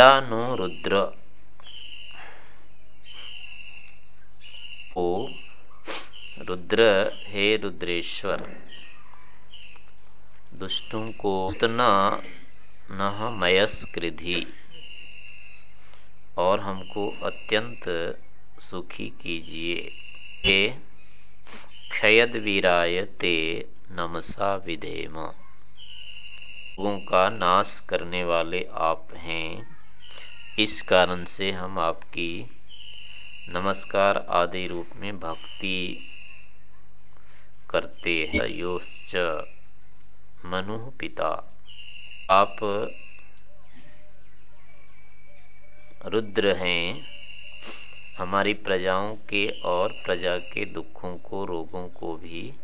No Rudra. ओ रुद्र, हे रुद्रेश्वर। दुष्टों को उतना न मयस्कृधि। और हमको अत्यंत सुखी कीजिए। हे क्षयद वीराय ते नमसा विधेम। लोगों का नाश करने वाले आप हैं। इस कारण से हम आपकी नमस्कार आदि रूप में भक्ति करते हैं। योश्च मनु पिता। आप रुद्र हैं। हमारी प्रजाओं के और प्रजा के दुखों को, रोगों को भी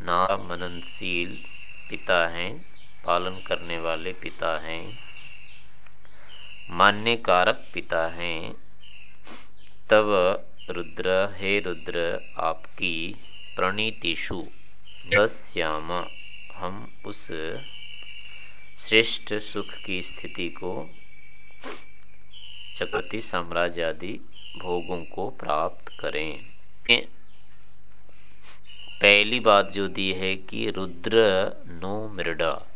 ना मननशील पिता हैं, पालन करने वाले पिता हैं। मान्य कारक पिता हैं। तब रुद्र, हे रुद्र, आपकी प्रणीतिषु श्याम हम उस श्रेष्ठ सुख की स्थिति को चक्रति साम्राज्य आदि भोगों को प्राप्त करें। पहली बात जो दी है कि रुद्र नो मृडा।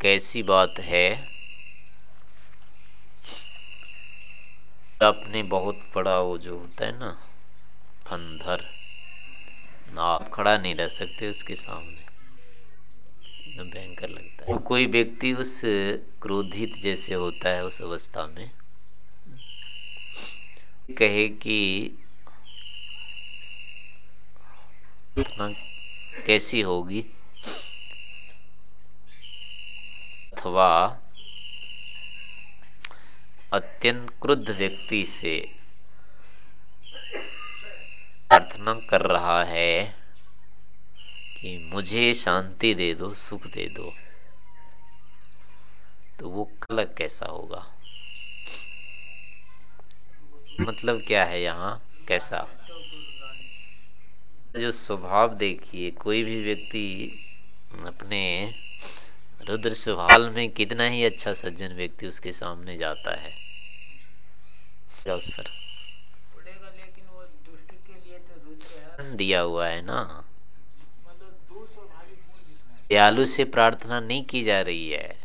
कैसी बात है? आपने बहुत बड़ा वो जो होता है ना, फंधर। ना, आप खड़ा नहीं रह सकते उसके सामने। भयंकर लगता है। कोई व्यक्ति उस क्रोधित जैसे होता है उस अवस्था में, कहे कि कैसी होगी? अथवा अत्यंत क्रुद्ध व्यक्ति से प्रार्थना कर रहा है कि मुझे शांति दे दो, सुख दे दो। तो वो कलक कैसा होगा? मतलब क्या है यहाँ? कैसा? जो स्वभाव देखिए, कोई भी व्यक्ति अपने रुद्र स्वभाव में कितना ही अच्छा सज्जन व्यक्ति उसके सामने जाता है। उस पर। तो दिया हुआ है ना? मतलब दयालु से प्रार्थना नहीं की जा रही है।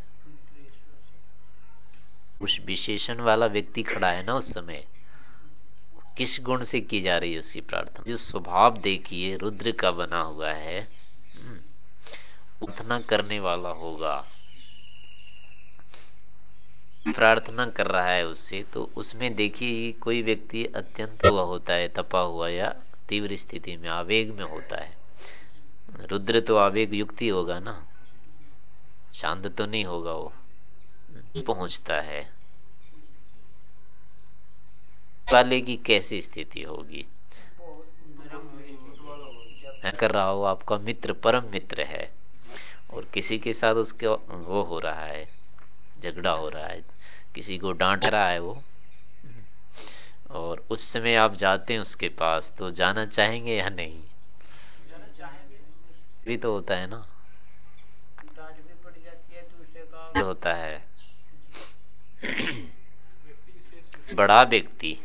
उस विशेषण वाला व्यक्ति खड़ा है ना उस समय? किस गुण से की जा रही है उसकी प्रार्थना? जो स्वभाव देखिए रुद्र का बना हुआ है उतना करने वाला होगा। प्रार्थना कर रहा है उससे तो उसमें देखिए, कोई व्यक्ति अत्यंत हुआ होता है, तपा हुआ या तीव्र स्थिति में, आवेग में होता है। रुद्र तो आवेग युक्ति होगा ना? शांत तो नहीं होगा वो। पहुँचता है। वाले की कैसी स्थिति होगी? कर रहा हो, आपका मित्र परम मित्र है। और किसी के साथ उसके वो हो रहा है झगड़ा हो रहा है किसी को डांट रहा है वो। और उस समय आप जाते हैं उसके पास तो जाना चाहेंगे या नहीं? भी तो होता है ना। होता है। बड़ा व्यक्ति।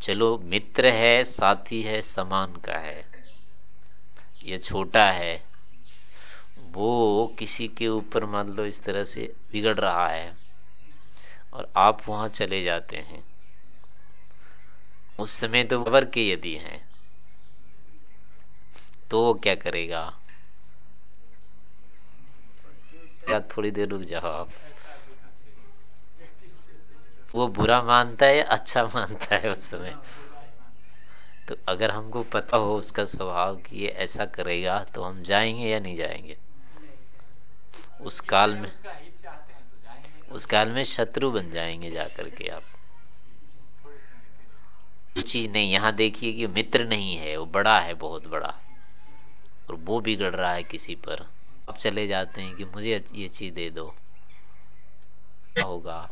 चलो मित्र है साथी है समान का है। ये छोटा है। वो किसी के ऊपर मान लो इस तरह से बिगड़ रहा है और आप वहाँ चले जाते हैं। उस समय तो वर के यदि हैं तो वो क्या करेगा? या थोड़ी देर रुक जाओ आप। वो बुरा मानता है या अच्छा मानता है उस समय? तो अगर हमको पता हो उसका स्वभाव कि ये ऐसा करेगा तो हम जाएँगे या नहीं जाएँगे? उस काल में उस काल में शत्रु बन जाएँगे जाकर के आप। चीज़ नहीं यहाँ देखिए कि मित्र नहीं है वो बड़ा है बहुत बड़ा। और वो बिगड़ रहा है किसी पर। आप चले जाते हैं कि मुझे ये चीज़ दे दो। होगा?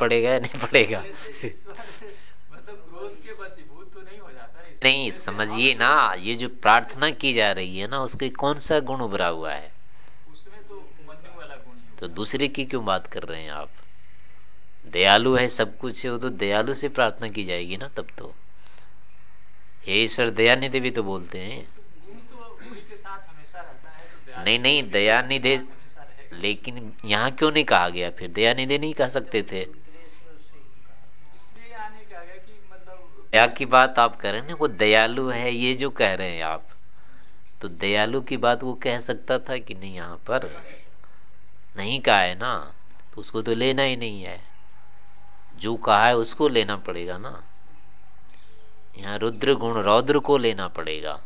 पड़ेगा या नहीं पड़ेगा? मतलब क्रोध के तो नहीं हो जाता। नहीं समझिए ना ये जो प्रार्थना की जा रही है ना उसके कौन सा गुण उभरा हुआ है? तो तो दूसरे की क्यों बात कर रहे हैं आप? दयालु है सब कुछ है वो तो दयालु से प्रार्थना की जाएगी ना तब तो। हे ईश्वर दयानिधि भी तो बोलते हैं। तो है तो नहीं नहीं दयानिधि लेकिन यहाँ क्यों नहीं कहा गया? फिर दयानिधि नहीं कह सकते थे इसलिए आने कहा गया कि मतलब दया की बात आप कह रहे हैं ना वो दयालु है ये जो कह रहे हैं आप। तो दयालु की बात वो कह सकता था कि नहीं यहाँ पर नहीं कहा है ना तो उसको तो लेना ही नहीं है। जो कहा है उसको लेना पड़ेगा ना। यहाँ रुद्र गुण रौद्र को लेना पड़ेगा।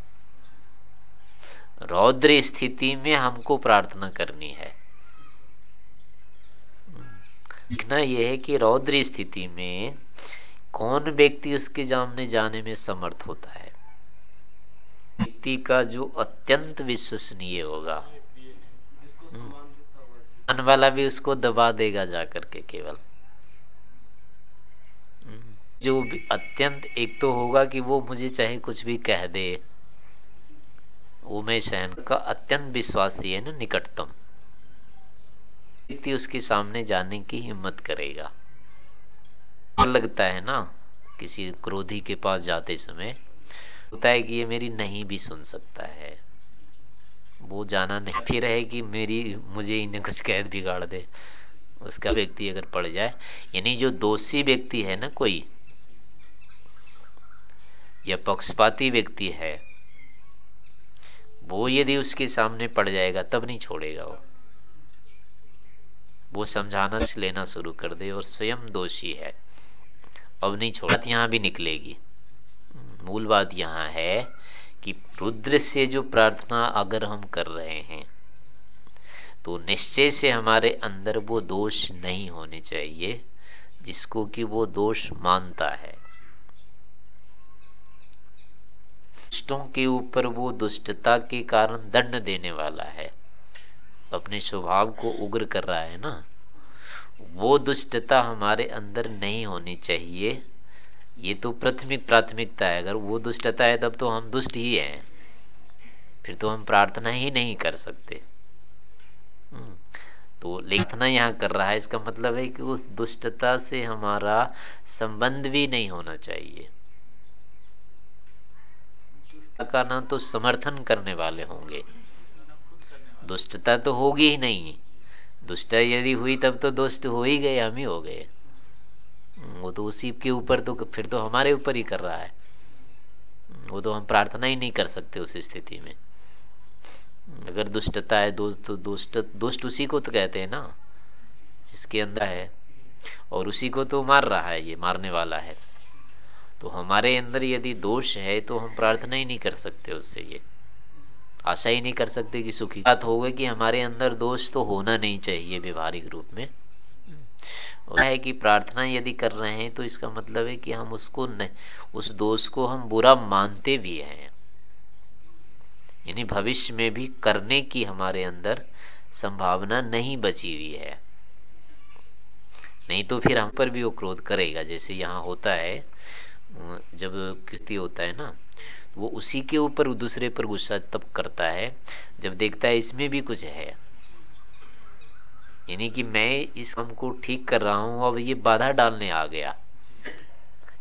रौद्र स्थिति में हमको प्रार्थना करनी है। देखना यह है कि रौद्र स्थिति में कौन व्यक्ति उसके सामने जाने में समर्थ होता है? व्यक्ति का जो अत्यंत विश्वसनीय होगा। हम्म। वाला भी उसको दबा देगा जाकर के केवल। हम्म। जो अत्यंत एक तो होगा कि वो मुझे चाहे कुछ भी कह दे। वो मैं सहन का अत्यंत विश्वासी है ना, निकटतम। व्यक्ति उसके सामने जाने की हिम्मत करेगा। लगता है ना, किसी क्रोधी के पास जाते समय, होता है कि ये मेरी नहीं भी सुन सकता है। वो जाना नहीं फिर है कि मेरी, मुझे इन्हें कुछ कैद बिगाड़ दे। उसका व्यक्ति अगर पड़ जाए, यानी जो दोषी व्यक्ति है ना कोई, या पक्षपाती व्यक्ति है, वो यदि उसके सामने पड़ जाएगा, तब नहीं छोड़ेगा वो। वो समझाना, लेना शुरू कर दे और स्वयं दोषी है। अब नहीं छोड़ा यहाँ भी निकलेगी। मूल बात यहाँ है कि रुद्र से जो प्रार्थना अगर हम कर रहे हैं तो निश्चय से हमारे अंदर वो दोष नहीं होने चाहिए, जिसको कि वो दोष मानता है। दुष्टों के ऊपर वो दुष्टता के कारण दंड देने वाला है। अपने स्वभाव को उग्र कर रहा है ना? वो दुष्टता हमारे अंदर नहीं होनी चाहिए। ये तो प्राथमिक प्राथमिकता है। अगर वो दुष्टता है तब तो हम दुष्ट ही हैं। फिर तो हम प्रार्थना ही नहीं कर सकते। हम्म, तो लेखना यहाँ कर रहा है। इसका मतलब है कि उस दुष्टता से हमारा संबंध भी नहीं होना चाहिए। का ना तो समर्थन करने वाले होंगे। दुष्टता तो होगी ही नहीं। दुष्ट यदि हुई तब तो दुष्ट हो ही गए, हम ही हो गए। वो तो उसी के ऊपर तो फिर तो हमारे ऊपर ही कर रहा है। वो तो हम प्रार्थना ही नहीं कर सकते उस स्थिति में। अगर दुष्टता है दोस्त तो दुष्ट दुष्ट उसी को तो कहते हैं ना, जिसके अंदर है। और उसी को तो मार रहा है, ये मारने वाला है। तो हमारे अंदर यदि दोष है तो हम प्रार्थना ही नहीं कर सकते उससे ये। आशा ही नहीं कर सकते कि सुखी बात होगा कि हमारे अंदर दोष तो होना नहीं चाहिए व्यवहारिक रूप में। है कि प्रार्थना यदि कर रहे हैं तो इसका मतलब है कि हम उसको न, उस दोष को हम बुरा मानते भी हैं। यानी भविष्य में भी करने की हमारे अंदर संभावना नहीं बची हुई है। नहीं तो फिर हम पर भी वो क्रोध करेगा जैसे यहाँ होता है जब कृति होता है ना वो उसी के ऊपर दूसरे पर गुस्सा तब करता है, जब देखता है इसमें भी कुछ है। यानी कि मैं इस काम को ठीक कर रहा हूँ अब ये बाधा डालने आ गया।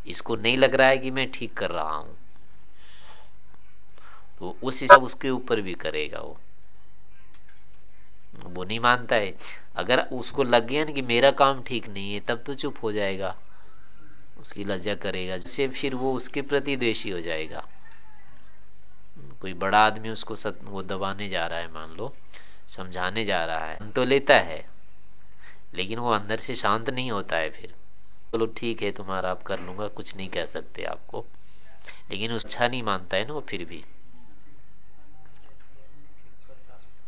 इसको नहीं लग रहा है कि मैं ठीक कर रहा हूँ। तो उस हिसाब उसके ऊपर भी करेगा वो। वो नहीं मानता है। अगर उसको लग गया ना कि मेरा काम ठीक नहीं है, तब तो चुप हो जाएगा। उसकी लज्जा करेगा। जिससे फिर वो उसके प्रति द्वेषी हो जाएगा। कोई बड़ा आदमी उसको सत, वो दबाने जा रहा है मान लो समझाने जा रहा है तो लेता है। लेकिन वो अंदर से शांत नहीं होता है फिर। चलो ठीक है तुम्हारा आप कर लूँगा कुछ नहीं कह सकते आपको। लेकिन उस अच्छा नहीं मानता है ना वो फिर भी।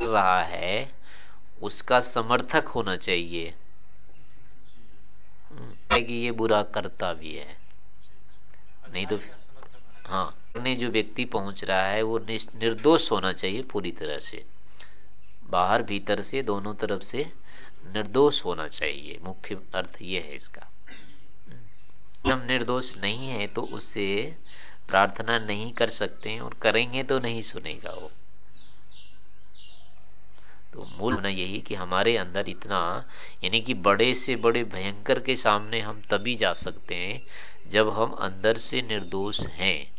रहा है उसका समर्थक होना चाहिए। हम्म, कि ये बुरा करता भी है। नहीं तो हाँ। ने जो व्यक्ति पहुँच रहा है, वो निर्दोष होना चाहिए पूरी तरह से। बाहर भीतर से, दोनों तरफ़ से निर्दोष होना चाहिए। मुख्य अर्थ ये है इसका। हम निर्दोष नहीं है तो उससे प्रार्थना नहीं कर सकते और करेंगे तो नहीं सुनेगा वो। तो मूल ना यही कि हमारे अंदर इतना, यानी कि बड़े से बड़े भयंकर के सामने हम तभी जा सकते हैं, जब हम अंदर से निर्दोष हैं।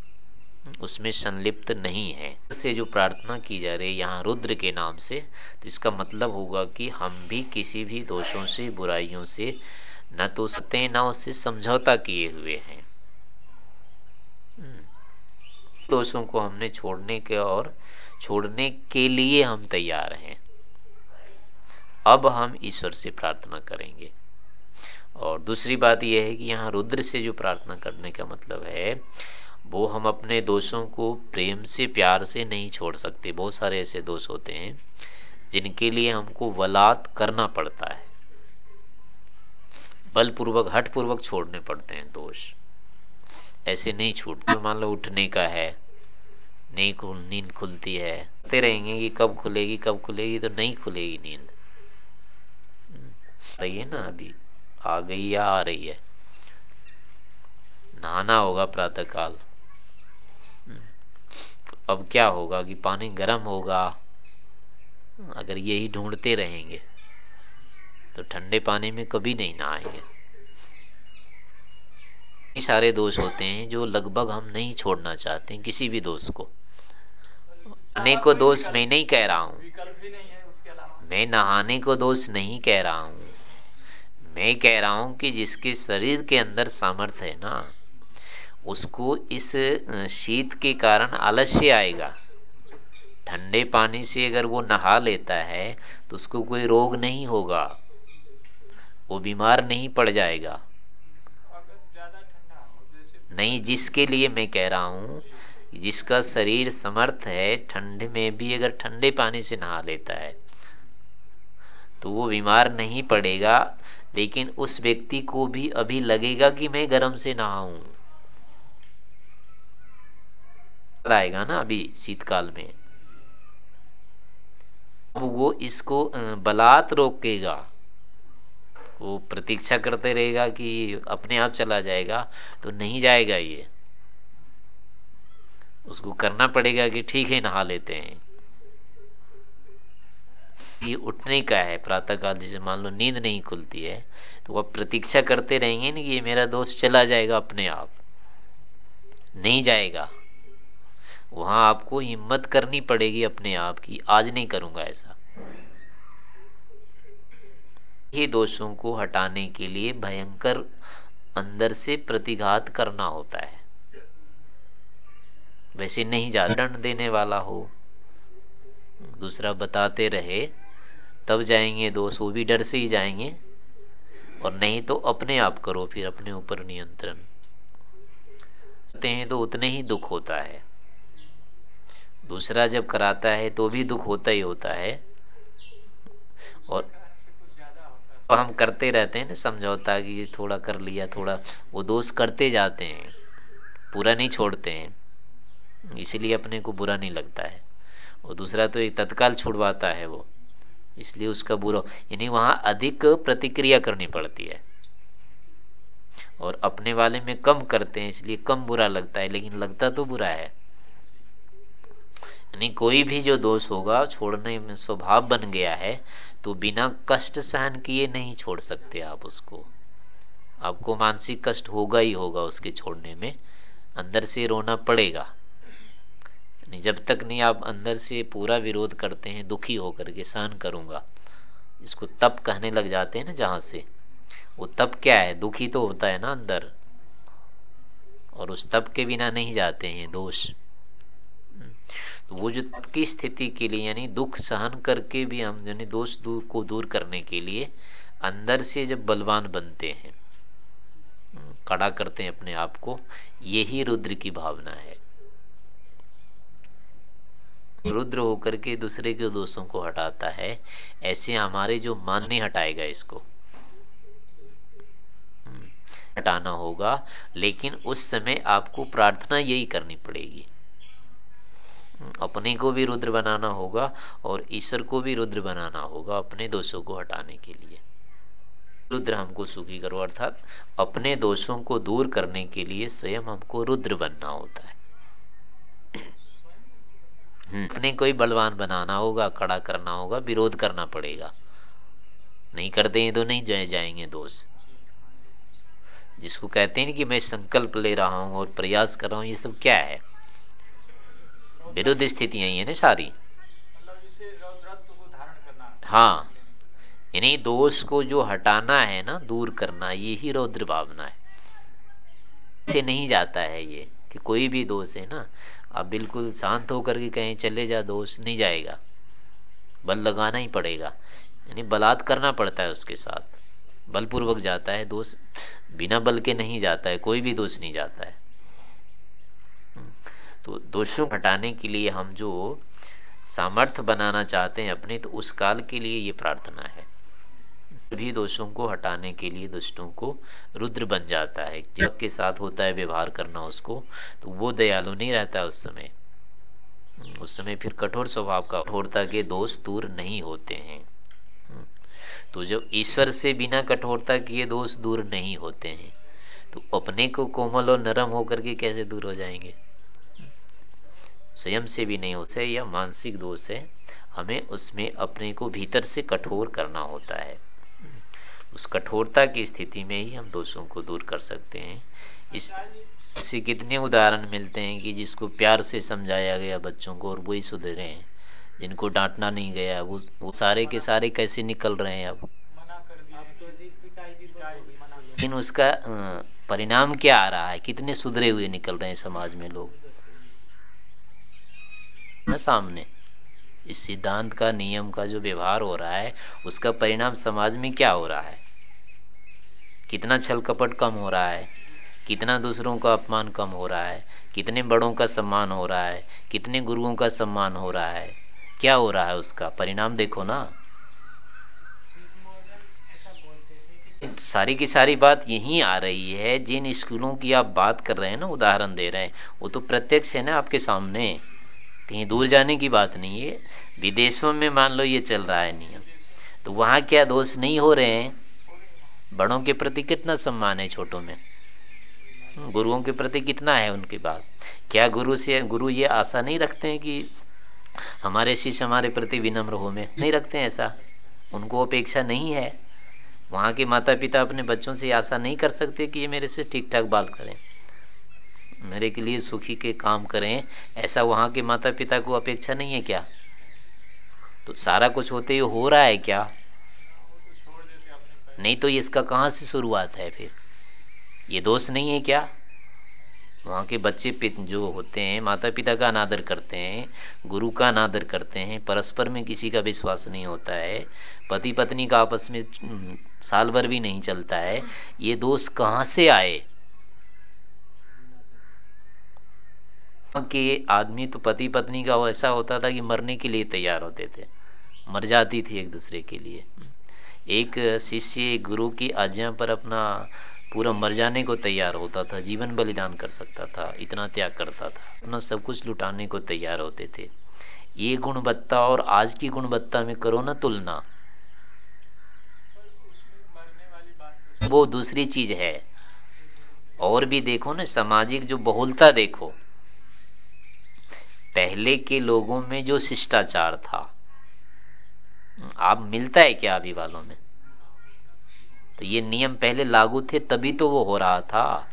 उसमें संलिप्त नहीं है। से जो प्रार्थना की जा रही है यहाँ रुद्र के नाम से तो इसका मतलब होगा कि हम भी किसी भी दोषों से, बुराइयों से न तो सत्य न उससे समझौता किए हुए हैं। हम्म। दोषों को हमने छोड़ने के और छोड़ने के लिए हम तैयार हैं। अब हम ईश्वर से प्रार्थना करेंगे। और दूसरी बात यह है कि यहाँ रुद्र से जो प्रार्थना करने का मतलब है वो हम अपने दोषों को प्रेम से, प्यार से नहीं छोड़ सकते। बहुत सारे ऐसे दोष होते हैं, जिनके लिए हमको वलात करना पड़ता है। बलपूर्वक हट पूर्वक छोड़ने पड़ते हैं दोष। ऐसे नहीं छूटते। मान लो उठने का है, नहीं खुल, नींद खुलती है। कहते रहेंगे कि कब खुलेगी कब खुलेगी तो नहीं खुलेगी नींद। रही है ना अभी। आ गई या आ रही है? नहाना होगा प्रातः काल तो अब क्या होगा कि पानी गर्म होगा? अगर यही ढूंढते रहेंगे तो ठंडे पानी में कभी नहीं नहाएँगे। सारे दोष होते हैं जो लगभग हम नहीं छोड़ना चाहते हैं किसी भी दोष को। नहाने को दोष मैं नहीं कह रहा हूँ। मैं नहाने को दोष नहीं कह रहा हूँ। मैं कह रहा हूँ कि जिसके शरीर के अंदर सामर्थ्य है ना उसको इस शीत के कारण आलस्य आएगा। ठंडे पानी से अगर वो नहा लेता है तो उसको कोई रोग नहीं होगा। वो बीमार नहीं पड़ जाएगा। नहीं, जिसके लिए मैं कह रहा हूँ, जिसका शरीर समर्थ है, ठंड में भी अगर ठंडे पानी से नहा लेता है तो वो बीमार नहीं पड़ेगा। लेकिन उस व्यक्ति को भी अभी लगेगा कि मैं गर्म से नहाऊं। आएगा ना अभी शीतकाल में। अब वो इसको बलात् रोकेगा। वो प्रतीक्षा करते रहेगा कि अपने आप चला जाएगा तो नहीं जाएगा ये। उसको करना पड़ेगा कि ठीक है, नहा लेते हैं। ये उठने का है प्रातः काल जैसे मान लो नींद नहीं खुलती है तो वह प्रतीक्षा करते रहेंगे ना कि ये मेरा दोस्त चला जाएगा अपने आप। नहीं जाएगा। वहाँ आपको हिम्मत करनी पड़ेगी अपने आप की। आज नहीं करूँगा ऐसा। ही दोषों को हटाने के लिए भयंकर अंदर से प्रतिघात करना होता है। वैसे नहीं जा दंड देने वाला हो। दूसरा बताते रहे, तब जाएँगे दोस्त वो भी डर से ही जाएँगे। और नहीं तो अपने आप करो, फिर अपने ऊपर नियंत्रण। हैं तो उतने ही दुख होता है। दूसरा जब कराता है तो भी दुख होता ही होता है। और तो हम करते रहते हैं ना समझौता कि थोड़ा कर लिया, थोड़ा वो दोष करते जाते हैं, पूरा नहीं छोड़ते हैं, इसलिए अपने को बुरा नहीं लगता है। और दूसरा तो एक तत्काल छुड़वाता है वो, इसलिए उसका बुरा, यानी वहाँ अधिक प्रतिक्रिया करनी पड़ती है। और अपने वाले में कम करते हैं, इसलिए कम बुरा लगता है, लेकिन लगता तो बुरा है। यानी कोई भी जो दोष होगा, छोड़ने में स्वभाव बन गया है तो बिना कष्ट सहन किए नहीं छोड़ सकते आप उसको। आपको मानसिक कष्ट होगा ही होगा उसके छोड़ने में। अंदर से रोना पड़ेगा। नहीं जब तक नहीं आप अंदर से पूरा विरोध करते हैं, दुखी होकर के सहन करूँगा, इसको तप कहने लग जाते हैं ना जहाँ से। वो तप क्या है? दुखी तो होता है ना अंदर। और उस तप के बिना नहीं जाते हैं दोष। तो वो जो तप की स्थिति के लिए यानी दुख सहन करके भी हम यानी दोष दूर को दूर करने के लिए अंदर से जब बलवान बनते हैं कड़ा करते हैं अपने आप को यही रुद्र की भावना है। रुद्र होकर के दूसरे के दोषों को हटाता है ऐसे हमारे जो मान नहीं हटाएगा इसको। हम्म, हटाना होगा लेकिन उस समय आपको प्रार्थना यही करनी पड़ेगी। हम्म, अपने को भी रुद्र बनाना होगा और ईश्वर को भी रुद्र बनाना होगा अपने दोषों को हटाने के लिए। रुद्र हमको सुखी करो अर्थात अपने दोषों को दूर करने के लिए स्वयं हमको रुद्र बनना होता है। हम्म, अपने कोई बलवान बनाना होगा कड़ा करना होगा विरोध करना पड़ेगा। नहीं करते हैं तो नहीं जाए जाएँगे दोष। जिसको कहते हैं कि मैं संकल्प ले रहा हूँ और प्रयास कर रहा हूँ ये सब क्या है? विरुद्ध स्थितियाँ ही है ना सारी। मतलब हाँ। यानी दोष को जो हटाना है ना दूर करना ये ही रौद्र भावना है। से नहीं जाता है ये कि कोई भी दोष है ना आप बिल्कुल शांत होकर के कहें चले जा दोष नहीं जाएगा। बल लगाना ही पड़ेगा। यानी बलात् करना पड़ता है उसके साथ। बलपूर्वक जाता है दोष बिना बल के नहीं जाता है कोई भी दोष नहीं जाता है। तो दोषों हटाने के लिए हम जो सामर्थ्य बनाना चाहते हैं अपने तो उस काल के लिए ये प्रार्थना है। भी दोषों को हटाने के लिए दुष्टों को रुद्र बन जाता है। जग के साथ होता है व्यवहार करना उसको तो वो दयालु नहीं रहता उस समय। उस समय फिर कठोर स्वभाव का कठोरता के दोष दूर नहीं होते हैं। तो जब ईश्वर से बिना कठोरता के दोष दूर नहीं होते हैं तो अपने को कोमल और नरम होकर के कैसे दूर हो जाएँगे? स्वयं से भी नहीं हो से या मानसिक दोष है, हमें उसमें अपने को भीतर से कठोर करना होता है। उस कठोरता की स्थिति में ही हम दोषों को दूर कर सकते हैं। इस इससे कितने उदाहरण मिलते हैं कि जिसको प्यार से समझाया गया बच्चों को और वही सुधरे हैं। जिनको डांटना नहीं गया, वो वो सारे के सारे कैसे निकल रहे हैं अब? लेकिन उसका परिणाम क्या आ रहा है? कितने सुधरे हुए निकल रहे हैं समाज में लोग? ना सामने। इस सिद्धांत का, नियम का जो व्यवहार हो रहा है, उसका परिणाम समाज में क्या हो रहा है? कितना छल कपट कम हो रहा है? कितना दूसरों का अपमान कम हो रहा है? कितने बड़ों का सम्मान हो रहा है? कितने गुरुओं का सम्मान हो रहा है? क्या हो रहा है उसका? परिणाम देखो ना। सारी की सारी बात यही आ रही है। जिन स्कूलों की आप बात कर रहे हैं ना, उदाहरण दे रहे हैं, वो तो प्रत्यक्ष है ना आपके सामने। कहीं दूर जाने की बात नहीं है। विदेशों में मान लो ये चल रहा है नियम। तो वहाँ क्या दोष नहीं हो रहे हैं? बड़ों के प्रति कितना सम्मान है छोटों में? गुरुओं के प्रति कितना है उनकी बात? क्या गुरु से, गुरु ये आशा नहीं रखते हैं कि हमारे शिष्य हमारे प्रति विनम्र हो में? नहीं रखते हैं ऐसा। उनको अपेक्षा नहीं है। वहाँ के माता पिता अपने बच्चों से आशा नहीं कर सकते कि ये मेरे से ठीक ठाक बात करें। मेरे के लिए सुखी के काम करें, ऐसा वहाँ के माता पिता को अपेक्षा नहीं है क्या? तो सारा कुछ होते हुए हो रहा है क्या? नहीं तो इसका कहाँ से शुरुआत है फिर? ये दोष नहीं है क्या? वहाँ के बच्चे जो होते हैं माता पिता का अनादर करते हैं, गुरु का अनादर करते हैं, परस्पर में किसी का विश्वास नहीं होता है पति पत्नी का आपस में साल भर भी नहीं चलता है, ये दोष कहाँ से आए? कि आदमी तो पति पत्नी का ऐसा होता था कि मरने के लिए तैयार होते थे। मर जाती थी एक दूसरे के लिए। एक शिष्य गुरु की आज्ञा पर अपना पूरा मर जाने को तैयार होता था, जीवन बलिदान कर सकता था, इतना त्याग करता था। अपना सब कुछ लुटाने को तैयार होते थे। ये गुणवत्ता और आज की गुणवत्ता में करो ना तुलना। वो दूसरी चीज़ है। और भी देखो ना, सामाजिक जो बहुलता देखो पहले के लोगों में जो शिष्टाचार था, आप मिलता है क्या अभी वालों में? तो ये नियम पहले लागू थे, तभी तो वो हो रहा था।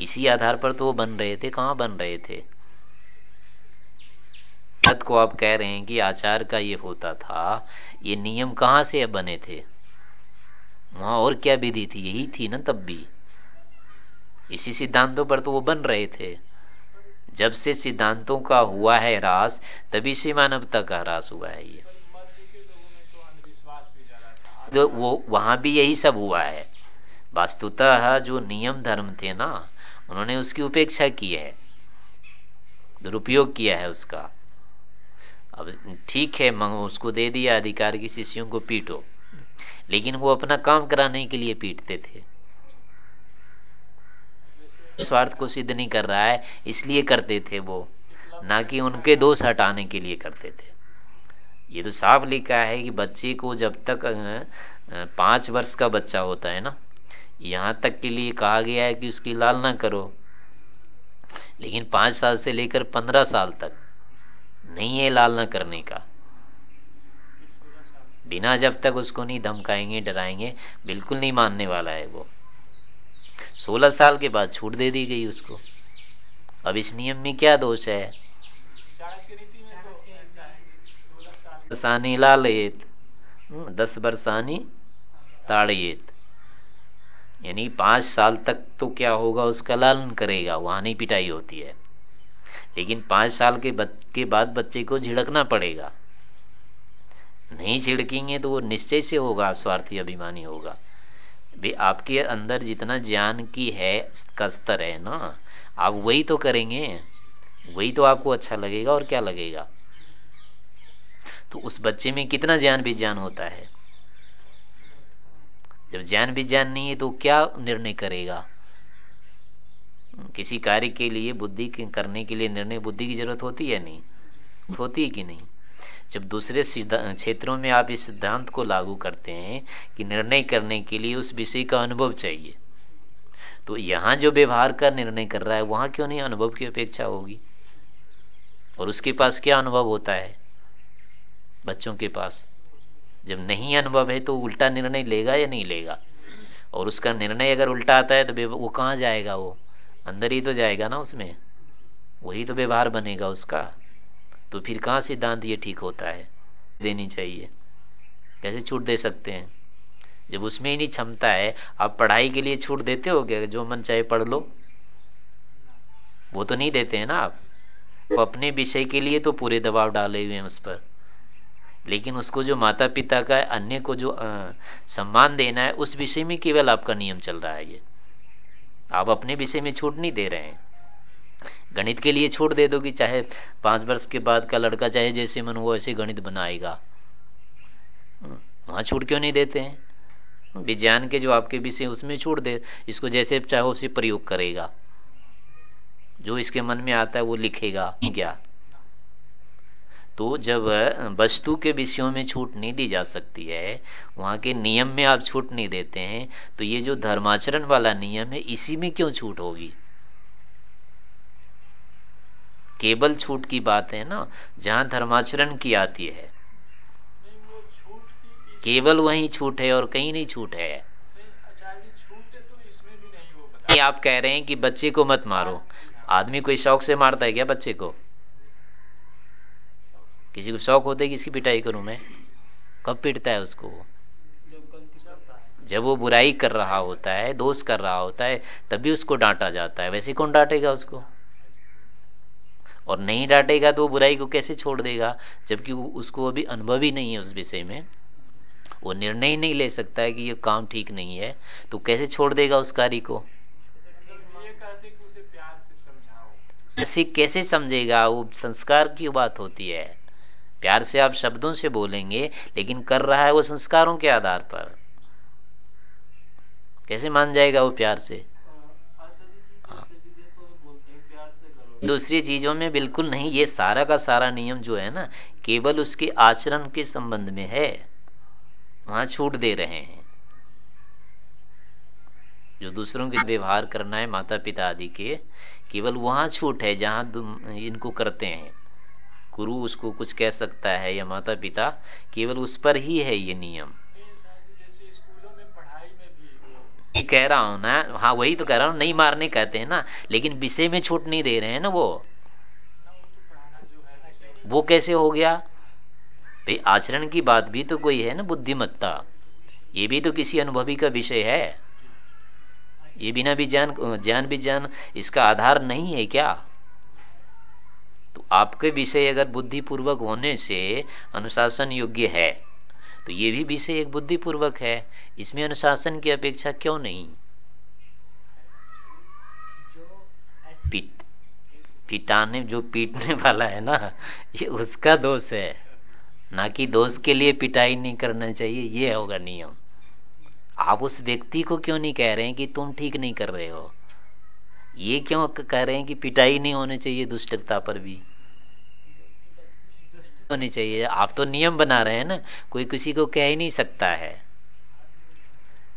इसी आधार पर तो वो बन रहे थे, कहाँ बन रहे थे? को आप कह रहे हैं कि आचार का ये होता था, ये नियम कहाँ से बने थे? वहाँ और क्या विधि थी? यही थी ना तब भी। इसी सिद्धांतों पर तो वो बन रहे थे। जब से सिद्धांतों का हुआ है रास, तभी से मानवता का रास हुआ है ये। तो वो, वहाँ भी यही सब हुआ है। वास्तुतः जो नियम धर्म थे ना, उन्होंने उसकी उपेक्षा की है। दुरुपयोग किया है उसका। अब ठीक है उसको दे दिया, अधिकार की शिष्यों को पीटो। लेकिन वो अपना काम कराने के लिए पीटते थे। स्वार्थ को सिद्ध नहीं कर रहा है, इसलिए करते थे वो। ना कि उनके दोष हटाने के लिए करते थे। ये तो साफ़ लिखा है कि बच्चे को जब तक पाँच वर्ष का बच्चा होता है ना, यहाँ तक के लिए कहा गया है कि उसकी लाल ना करो। लेकिन पाँच साल से लेकर पंद्रह साल तक नहीं है लाल ना करने का। बिना जब तक उसको नहीं धमकाएँगे, डराएँगे, बिल्कुल नहीं मानने वाला है वो। सोलह साल के बाद छूट दे दी गई उसको। अब इस नियम में क्या दोष है? वर्षानी लालयेत हम्म, दस वर्षानी ताड़येत। यानी पाँच साल तक तो क्या होगा उसका लालन करेगा वहाँ नहीं पिटाई होती है। लेकिन पाँच साल के, के बाद बच्चे को झिड़कना पड़ेगा। नहीं झिड़केंगे तो वो निश्चय से होगा स्वार्थी अभिमानी होगा। भी आपके अंदर जितना ज्ञान की है, का स्तर है ना, आप वही तो करेंगे। वही तो आपको अच्छा लगेगा और क्या लगेगा? तो उस बच्चे में कितना ज्ञान विज्ञान होता है? जब ज्ञान विज्ञान नहीं है तो क्या निर्णय करेगा? किसी कार्य के लिए, बुद्धि करने के लिए निर्णय, बुद्धि की ज़रूरत होती है नहीं? होती है कि नहीं? जब दूसरे क्षेत्रों में आप इस सिद्धांत को लागू करते हैं कि निर्णय करने के लिए उस विषय का अनुभव चाहिए तो यहाँ जो व्यवहार का निर्णय कर रहा है, वहाँ क्यों नहीं अनुभव की अपेक्षा होगी? और उसके पास क्या अनुभव होता है? बच्चों के पास। जब नहीं अनुभव है तो उल्टा निर्णय लेगा या नहीं लेगा? और उसका निर्णय अगर उल्टा आता है तो वो कहाँ जाएगा वो? अंदर ही तो जाएगा ना उसमें। वही तो व्यवहार बनेगा उसका। तो फिर कहाँ सिद्धांत ये ठीक होता है? देनी चाहिए। कैसे छूट दे सकते हैं? जब उसमें ही नहीं क्षमता है आप पढ़ाई के लिए छूट देते हो क्या? जो मन चाहे पढ़ लो। वो तो नहीं देते हैं ना आप? तो अपने विषय के लिए तो पूरे दबाव डाले हुए हैं उस पर। लेकिन उसको जो माता पिता का है अन्य को जो आ, सम्मान देना है उस विषय में केवल आपका नियम चल रहा है ये। आप अपने विषय में छूट नहीं दे रहे हैं। गणित के लिए छूट दे दो कि चाहे पाँच वर्ष के बाद का लड़का चाहे जैसे मन वो वैसे गणित बनाएगा। वहाँ छूट क्यों नहीं देते हैं? विज्ञान के जो आपके विषय उसमें छूट दे। इसको जैसे चाहे उसे प्रयोग करेगा। जो इसके मन में आता है, वो लिखेगा। क्या? तो जब वस्तु के विषयों में छूट नहीं दी जा सकती है, वहाँ के नियम में आप छूट नहीं देते हैं तो ये जो धर्माचरण वाला नियम है, इसी में क्यों छूट होगी? केवल छूट की बात है ना, जहाँ धर्माचरण की आती है। केवल वही छूट है और कहीं नहीं छूट है। तो आप कह रहे हैं कि बच्चे को मत मारो। आदमी कोई शौक से मारता है क्या बच्चे को? किसी को शौक होता है कि इसकी पिटाई करूँ मैं? कब पिटता है उसको जब वो बुराई कर रहा होता है, दोष कर रहा होता है, तभी उसको डांटा जाता है। वैसे कौन डांटेगा उसको? और नहीं डांटेगा तो वो बुराई को कैसे छोड़ देगा? जबकि उसको अभी अनुभव ही नहीं है उस विषय में। वो निर्णय ही नहीं ले सकता है कि ये काम ठीक नहीं है तो कैसे छोड़ देगा उस कार्य को? ऐसे कैसे समझेगा? वो संस्कार की बात होती है। प्यार से आप शब्दों से बोलेंगे, लेकिन कर रहा है वो संस्कारों के आधार पर। कैसे मान जाएगा वो प्यार से? दूसरी चीज़ों में बिल्कुल नहीं, ये सारा का सारा नियम जो है ना, केवल उसके आचरण के संबंध में है। वहाँ छूट दे रहे हैं। जो दूसरों के व्यवहार करना है माता पिता आदि के, केवल वहाँ छूट है जहाँ इनको करते हैं। गुरु उसको कुछ कह सकता है या माता पिता केवल उस पर ही है ये नियम। कह रहा हूँ ना हाँ वही तो कह रहा हूँ, नहीं मारने कहते हैं ना, लेकिन विषय में छूट नहीं दे रहे हैं ना वो। वो कैसे हो गया? भाई, आचरण की बात भी तो कोई है ना, बुद्धिमत्ता। ये भी तो किसी अनुभवी का विषय है। ये बिना भी ज्ञान ज्ञान विज्ञान इसका आधार नहीं है क्या? तो आपके विषय अगर बुद्धिपूर्वक होने से अनुशासन योग्य है। तो ये भी विषय एक बुद्धिपूर्वक है। इसमें अनुशासन की अपेक्षा क्यों नहीं? पीट, पिटाने, जो पीटने वाला है ना, ये उसका दोष है। ना कि दोष के लिए पिटाई नहीं करना चाहिए, ये होगा नियम। आप उस व्यक्ति को क्यों नहीं कह रहे हैं कि तुम ठीक नहीं कर रहे हो? ये क्यों कह रहे हैं कि पिटाई नहीं होनी चाहिए दुष्टता पर भी? होनी चाहिए। आप तो नियम बना रहे हैं ना, कोई किसी को कह ही नहीं सकता है।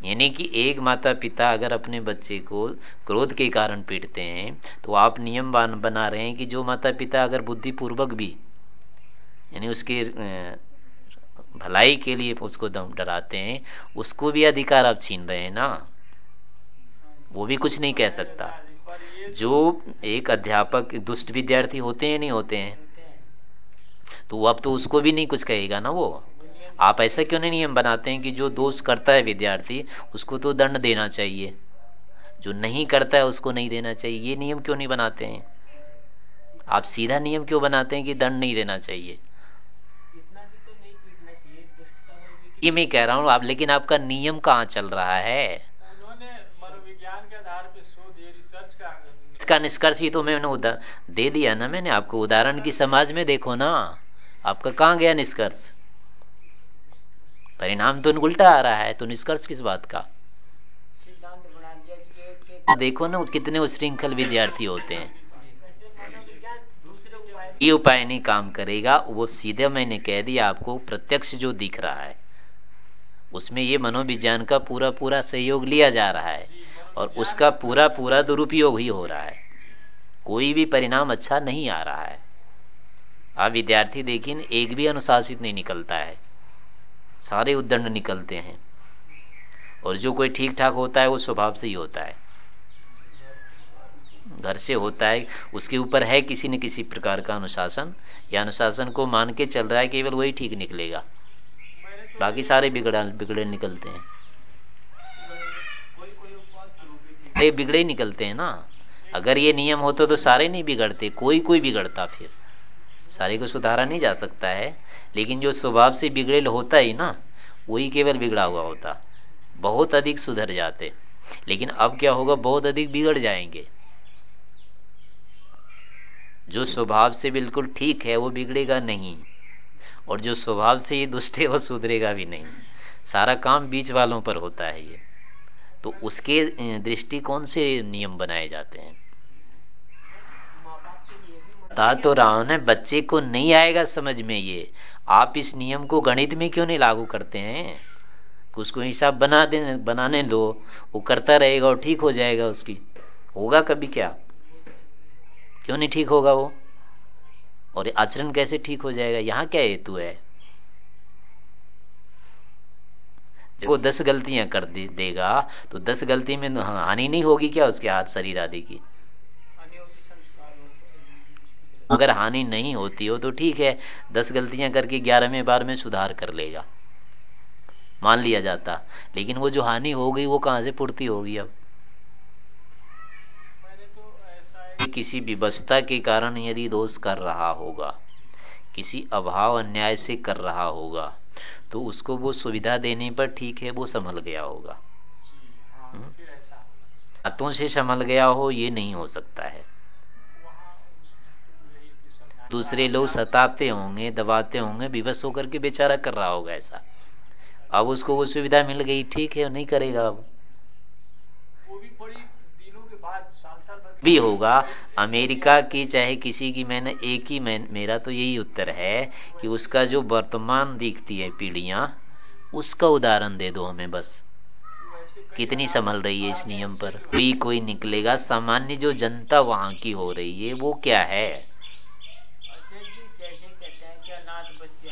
यानी कि एक माता पिता अगर अपने बच्चे को क्रोध के कारण पीटते हैं तो आप नियम बना रहे हैं कि जो माता पिता अगर बुद्धिपूर्वक भी, यानी उसके भलाई के लिए उसको डराते हैं, उसको भी अधिकार आप छीन रहे हैं ना। वो भी कुछ नहीं कह सकता। जो एक अध्यापक, दुष्ट विद्यार्थी होते हैं नहीं होते हैं तो अब तो उसको भी नहीं कुछ कहेगा ना वो। आप ऐसा क्यों नहीं नियम बनाते हैं कि जो दोष करता है विद्यार्थी, उसको तो दंड देना चाहिए। जो नहीं करता है, उसको नहीं देना चाहिए। ये नियम क्यों नहीं बनाते हैं? आप सीधा नियम क्यों बनाते हैं कि दंड नहीं देना चाहिए? ये मैं कह रहा हूँ आप, लेकिन आपका नियम कहाँ चल रहा है? उन्होंने मनोविज्ञान के आधार पे शोध रिसर्च का इसका निष्कर्ष ही तो मैंने दे दिया ना मैंने आपको। उदाहरण की समाज में देखो ना। आपका कहाँ गया निष्कर्ष? परिणाम तो उल्टा आ रहा है तो निष्कर्ष किस बात का? देखो ना, कितने उश्रृंखल विद्यार्थी होते हैं। ये उपाय नहीं काम करेगा, वो सीधे मैंने कह दिया आपको, प्रत्यक्ष जो दिख रहा है, उसमें ये मनोविज्ञान का पूरा पूरा सहयोग लिया जा रहा है। और उसका पूरा पूरा दुरुपयोग ही हो रहा है। कोई भी परिणाम अच्छा नहीं आ रहा है। आप विद्यार्थी देखिए, एक भी अनुशासित नहीं निकलता है। सारे उद्दंड निकलते हैं। और जो कोई ठीक ठाक होता है, वो स्वभाव से ही होता है। घर से होता है, उसके ऊपर है किसी न किसी प्रकार का अनुशासन। या अनुशासन को मान के चल रहा है, केवल वही ठीक निकलेगा। बाकी सारे बिगड़ा बिगड़े निकलते हैं। अरे बिगड़े निकलते हैं ना। अगर ये नियम होते तो सारे नहीं बिगड़ते, कोई कोई बिगड़ता फिर। सारे को सुधारा नहीं जा सकता है। लेकिन जो स्वभाव से बिगड़ेल होता ही ना, वही केवल बिगड़ा हुआ होता। बहुत अधिक सुधर जाते। लेकिन अब क्या होगा, बहुत अधिक बिगड़ जाएँगे। जो स्वभाव से बिल्कुल ठीक है, वो बिगड़ेगा नहीं। और जो स्वभाव से ही दुष्ट है, वो सुधरेगा भी नहीं। सारा काम बीच वालों पर होता है ये। तो उसके दृष्टिकोण से नियम बनाए जाते हैं। तो रहा हूँ, बच्चे को नहीं आएगा समझ में ये। आप इस नियम को गणित में क्यों नहीं लागू करते हैं? उसको हिसाब बना दे, बनाने दो, वो करता रहेगा और ठीक हो जाएगा उसकी। होगा कभी क्या? क्यों नहीं ठीक होगा वो? और आचरण कैसे ठीक हो जाएगा? यहाँ क्या हेतु है? वो दस गलतियाँ कर दे, देगा तो दस गलती में हानि नहीं होगी क्या उसके हाथ शरीर आदि की? अगर हानि नहीं होती हो तो ठीक है दस गलतियाँ करके ग्यारहवें बार में सुधार कर लेगा। मान लिया जाता लेकिन वो जो हानि हो गई वो कहाँ से पूर्ति होगी अब? तो किसी व्यवस्था के कारण यदि दोष कर रहा होगा किसी अभाव अन्याय से कर रहा होगा तो उसको वो सुविधा देने पर ठीक है वो संभल गया होगा। हम्म? हाथों से संभल गया हो ये नहीं हो सकता है। दूसरे लोग सताते होंगे दबाते होंगे विवश होकर के बेचारा कर रहा होगा ऐसा। अब उसको वो सुविधा मिल गई ठीक है नहीं करेगा अब वो भी बड़ी दिनों के बाद साल साल भी होगा। अमेरिका की, चाहे किसी की, मैंने एक ही मैं मेरा तो यही उत्तर है कि उसका जो वर्तमान दिखती है पीढ़िया, उसका उदाहरण दे दो हमें बस। कितनी संभल रही है इस नियम पर? भी कोई निकलेगा। सामान्य जो जनता वहाँ की हो रही है, वो क्या है?